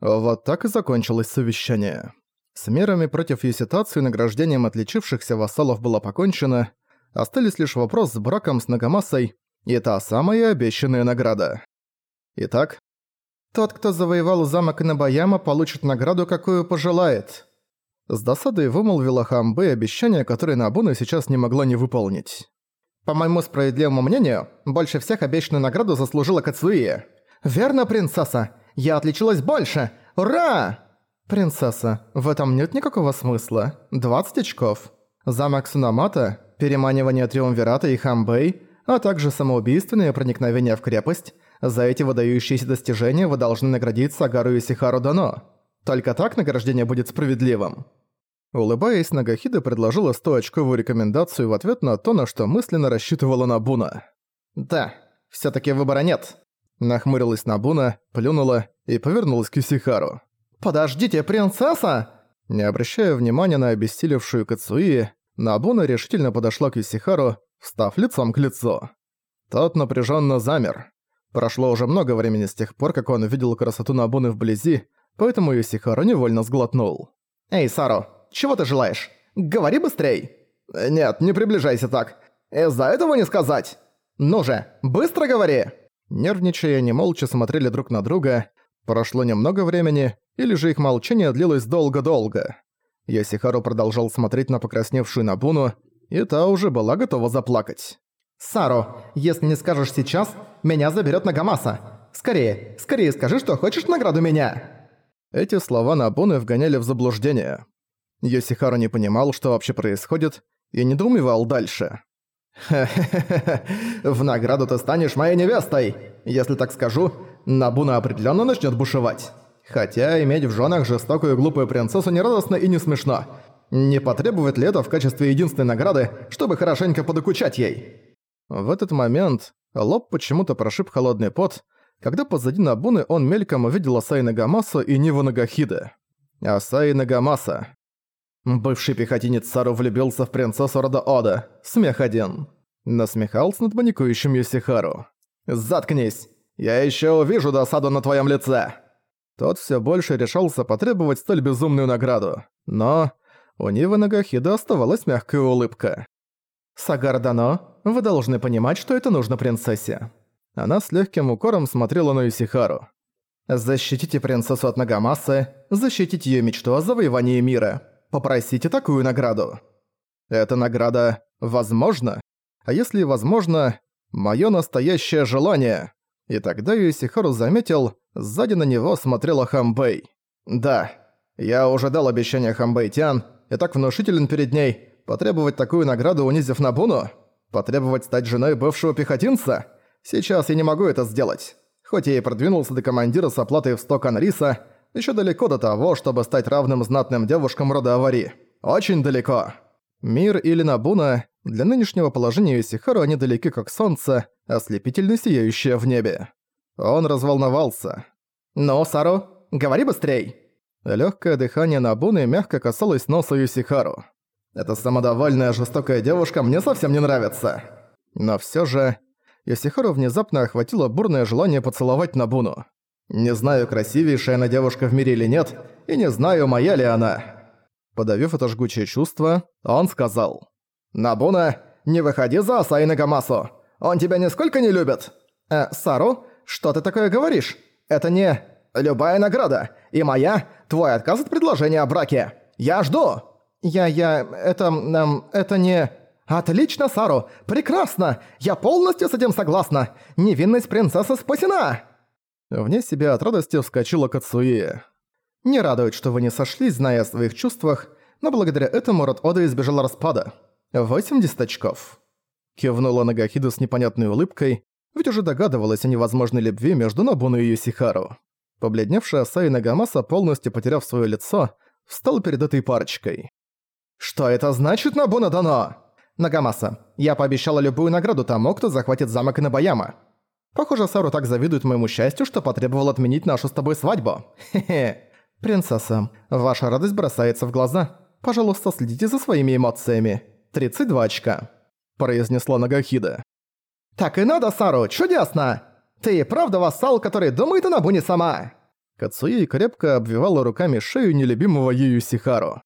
Вот так и закончилось совещание. С мерами против юситации и награждением отличившихся вассалов было покончено, остались лишь вопрос с браком с Нагамасой и та самая обещанная награда. Итак, тот, кто завоевал замок Набаяма, получит награду, какую пожелает. С досадой вымолвила Хамбэ обещание, которое Набуна сейчас не могла не выполнить. По моему справедливому мнению, больше всех обещанную награду заслужила Кацуи. «Верно, принцесса! Я отличилась больше! Ура!» «Принцесса, в этом нет никакого смысла. 20 очков. Замок Сунамата, переманивание Триумвирата и Хамбэй, а также самоубийственное проникновение в крепость – за эти выдающиеся достижения вы должны наградить Сагару Исихару Дано. Только так награждение будет справедливым». Улыбаясь, Нагахида предложила 100-очковую рекомендацию в ответ на то, на что мысленно рассчитывала Набуна. «Да, всё-таки выбора нет», – нахмурилась Набуна, плюнула и повернулась к Исихару. «Подождите, принцесса!» Не обращая внимания на обессилевшую Кацуи, Набуна решительно подошла к Исихару, встав лицом к лицу. Тот напряженно замер. Прошло уже много времени с тех пор, как он видел красоту Набуны вблизи, поэтому Юсихару невольно сглотнул. «Эй, Саро, чего ты желаешь? Говори быстрей!» «Нет, не приближайся так. Из-за этого не сказать!» «Ну же, быстро говори!» Нервничая, они молча смотрели друг на друга. Прошло немного времени, или же их молчание длилось долго-долго. Йосихару продолжал смотреть на покрасневшую Набуну, и та уже была готова заплакать. «Саро, если не скажешь сейчас, меня заберет Нагамаса. Скорее, скорее скажи, что хочешь награду меня!» Эти слова Набуны вгоняли в заблуждение. Йосихару не понимал, что вообще происходит, и недоумевал дальше. «Хе-хе-хе, в награду ты станешь моей невестой! Если так скажу, Набуна определенно начнет бушевать. Хотя иметь в женах жестокую и глупую принцессу нерадостно и не смешно. Не потребует ли это в качестве единственной награды, чтобы хорошенько подокучать ей?» В этот момент лоб почему-то прошиб холодный пот, когда позади Набуны он мельком увидел Асаи Нагамаса и Ниву Нагахиды. Асаи Нагамаса. Бывший пехотинец Сару влюбился в принцессу рода Ода. Смех один. Насмехался над паникующим Юсихару. «Заткнись! Я еще увижу досаду на твоем лице!» Тот все больше решался потребовать столь безумную награду. Но у Нивы Нагахиды оставалась мягкая улыбка. «Сагар Дано, вы должны понимать, что это нужно принцессе». Она с легким укором смотрела на Исихару. «Защитите принцессу от Нагамасы, защитите ее мечту о завоевании мира. Попросите такую награду». «Эта награда возможно? А если возможно, мое настоящее желание?» И тогда Юсихару заметил, сзади на него смотрела Хамбэй. «Да, я уже дал обещание Хамбэй Тян, и так внушителен перед ней, Потребовать такую награду, унизив Набуну? Потребовать стать женой бывшего пехотинца? Сейчас я не могу это сделать. Хоть я и продвинулся до командира с оплатой в 100 канриса, еще далеко до того, чтобы стать равным знатным девушкам рода Авари. Очень далеко. Мир или Набуна, для нынешнего положения Исихару они далеки как солнце, ослепительно сияющее в небе. Он разволновался. «Ну, Сару, говори быстрей!» Легкое дыхание Набуны мягко касалось носа Исихару. Эта самодовольная жестокая девушка мне совсем не нравится. Но всё же... Йосихару внезапно охватило бурное желание поцеловать Набуну. Не знаю, красивейшая она девушка в мире или нет, и не знаю, моя ли она. Подавив это жгучее чувство, он сказал. «Набуна, не выходи за Асаи Нагамасу! Он тебя нисколько не любит!» «Э, Сару, что ты такое говоришь? Это не... Любая награда, и моя, твой отказ от предложения о браке. Я жду!» «Я... я... это... эм... это не...» «Отлично, Сару! Прекрасно! Я полностью с этим согласна! Невинность принцессы спасена!» Вне себя от радости вскочила Кацуи. «Не радует, что вы не сошлись, зная о своих чувствах, но благодаря этому род Ода избежал распада. 80 очков». Кивнула Нагахида с непонятной улыбкой, ведь уже догадывалась о невозможной любви между Набуну и Юсихару. Побледневшая Асаи Нагамаса, полностью потеряв свое лицо, встал перед этой парочкой. «Что это значит, Набуна Дано?» «Нагамаса, я пообещала любую награду тому, кто захватит замок Инабаяма. Похоже, Сару так завидует моему счастью, что потребовал отменить нашу с тобой свадьбу. Хе-хе. Принцесса, ваша радость бросается в глаза. Пожалуйста, следите за своими эмоциями. 32 очка», – произнесла Нагахида. «Так и надо, Сару, чудесно! Ты и правда вассал, который думает о Набуне сама!» Кацуи крепко обвивала руками шею нелюбимого Юю Сихару.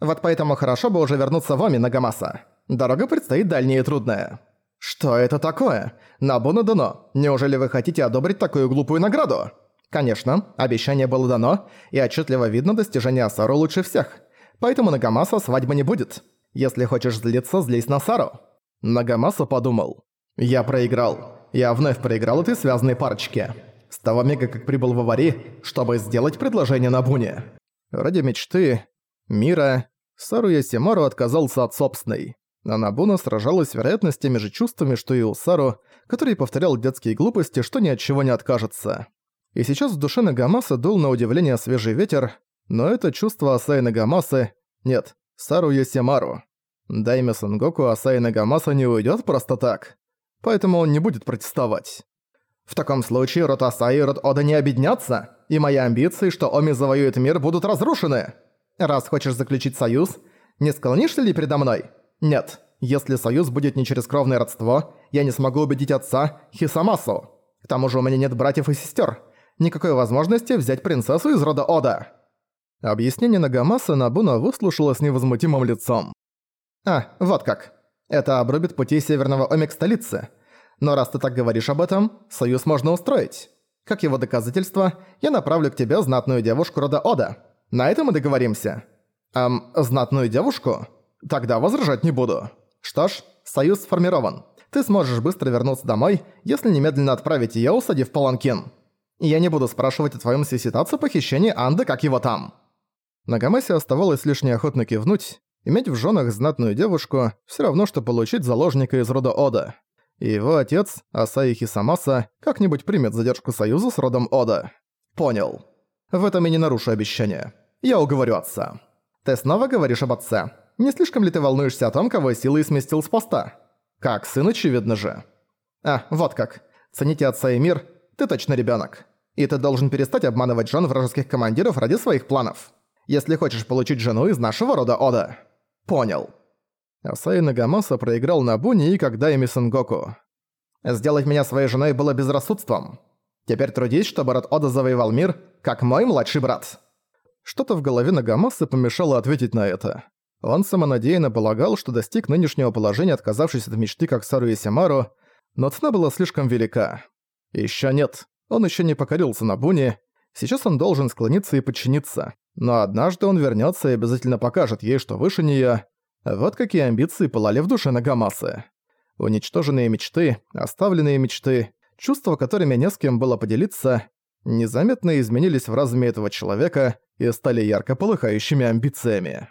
«Вот поэтому хорошо бы уже вернуться в Оми, Нагамаса. Дорога предстоит дальняя и трудная». «Что это такое? Набуна дано. Неужели вы хотите одобрить такую глупую награду?» «Конечно, обещание было дано, и отчетливо видно достижение Асару лучше всех. Поэтому Нагамаса свадьбы не будет. Если хочешь злиться, злись на Сару». Нагамаса подумал. «Я проиграл. Я вновь проиграл этой связанной парочке. С того мига, как прибыл в Авари, чтобы сделать предложение Набуне. Ради мечты, мира, Сару Ясимару отказался от собственной. А Набуна сражалась с вероятностями же чувствами, что и у Сару, который повторял детские глупости, что ни от чего не откажется. И сейчас в душе Нагамаса дул на удивление свежий ветер, но это чувство Асаи Нагамасы... Нет, Сару Ясимару. Дайме Сангоку Асаи Нагамаса не уйдет просто так. Поэтому он не будет протестовать. В таком случае род Асаи и род Ода не объединятся, и мои амбиции, что Оми завоюет мир, будут разрушены. Раз хочешь заключить союз, не склонишься ли передо мной? Нет. Если союз будет не через кровное родство, я не смогу убедить отца Хисамасу. К тому же у меня нет братьев и сестер. Никакой возможности взять принцессу из рода Ода. Объяснение Нагамаса Набуна выслушала с невозмутимым лицом. «А, вот как. Это обрубит пути Северного Оми к столице. Но раз ты так говоришь об этом, союз можно устроить. Как его доказательство, я направлю к тебе знатную девушку рода Ода. На этом мы договоримся. Эм, знатную девушку? Тогда возражать не буду. Что ж, союз сформирован. Ты сможешь быстро вернуться домой, если немедленно отправить её, усадив паланкин. Я не буду спрашивать о твоем сиситацию похищении Анды, как его там. Нагамасе оставалось лишь неохотно кивнуть. Иметь в женах знатную девушку – все равно, что получить заложника из рода Ода. И его отец, Асаи Хисамаса, как-нибудь примет задержку союза с родом Ода. Понял. В этом я не нарушу обещания. Я уговорю отца. Ты снова говоришь об отце? Не слишком ли ты волнуешься о том, кого силой сместил с поста? Как, сын, очевидно же. А, вот как. Цените отца и мир, ты точно ребенок. И ты должен перестать обманывать жен вражеских командиров ради своих планов. Если хочешь получить жену из нашего рода Ода. Понял. Асаи Нагамаса проиграл на Буни и когда и Сенгоку. Сделать меня своей женой было безрассудством. Теперь трудись, чтобы род Ода завоевал мир, как мой младший брат». Что-то в голове Нагамасы помешало ответить на это. Он самонадеянно полагал, что достиг нынешнего положения, отказавшись от мечты как Сару и Сямару, но цена была слишком велика. Еще нет, он еще не покорился на Буни, сейчас он должен склониться и подчиниться. Но однажды он вернется и обязательно покажет ей, что выше нее. Вот какие амбиции пылали в душе Нагамасы. Уничтоженные мечты, оставленные мечты, чувства, которыми не с кем было поделиться, незаметно изменились в разуме этого человека и стали ярко полыхающими амбициями.